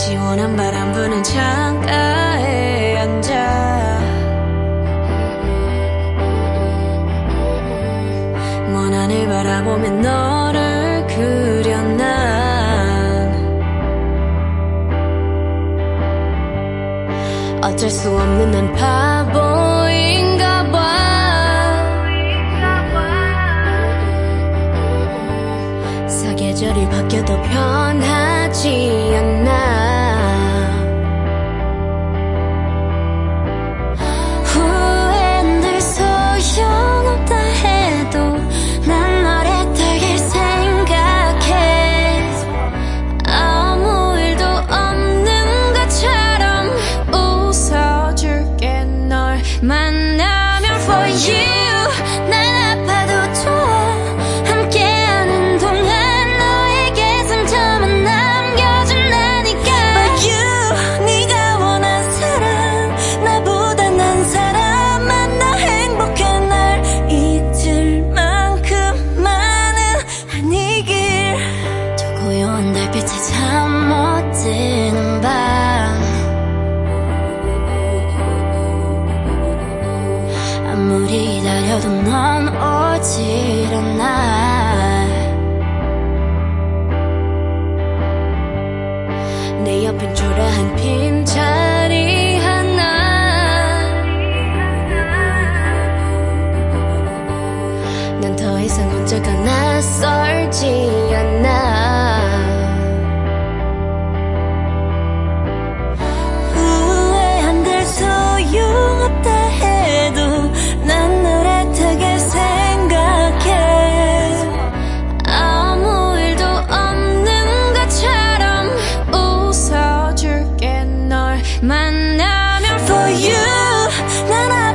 시원한 바람 부는 창가에 앉아. 먼 하늘 바라보며 너를 난 어쩔 수 없는 난 바보인가 봐. 사계절이 바뀌어도 변하지 않아 夜。 아무리 기다려도 넌 오질 않아 내 옆엔 초라한 빈자리 하나. 난 더 이상 혼자가 낯설지 for you. Na, na.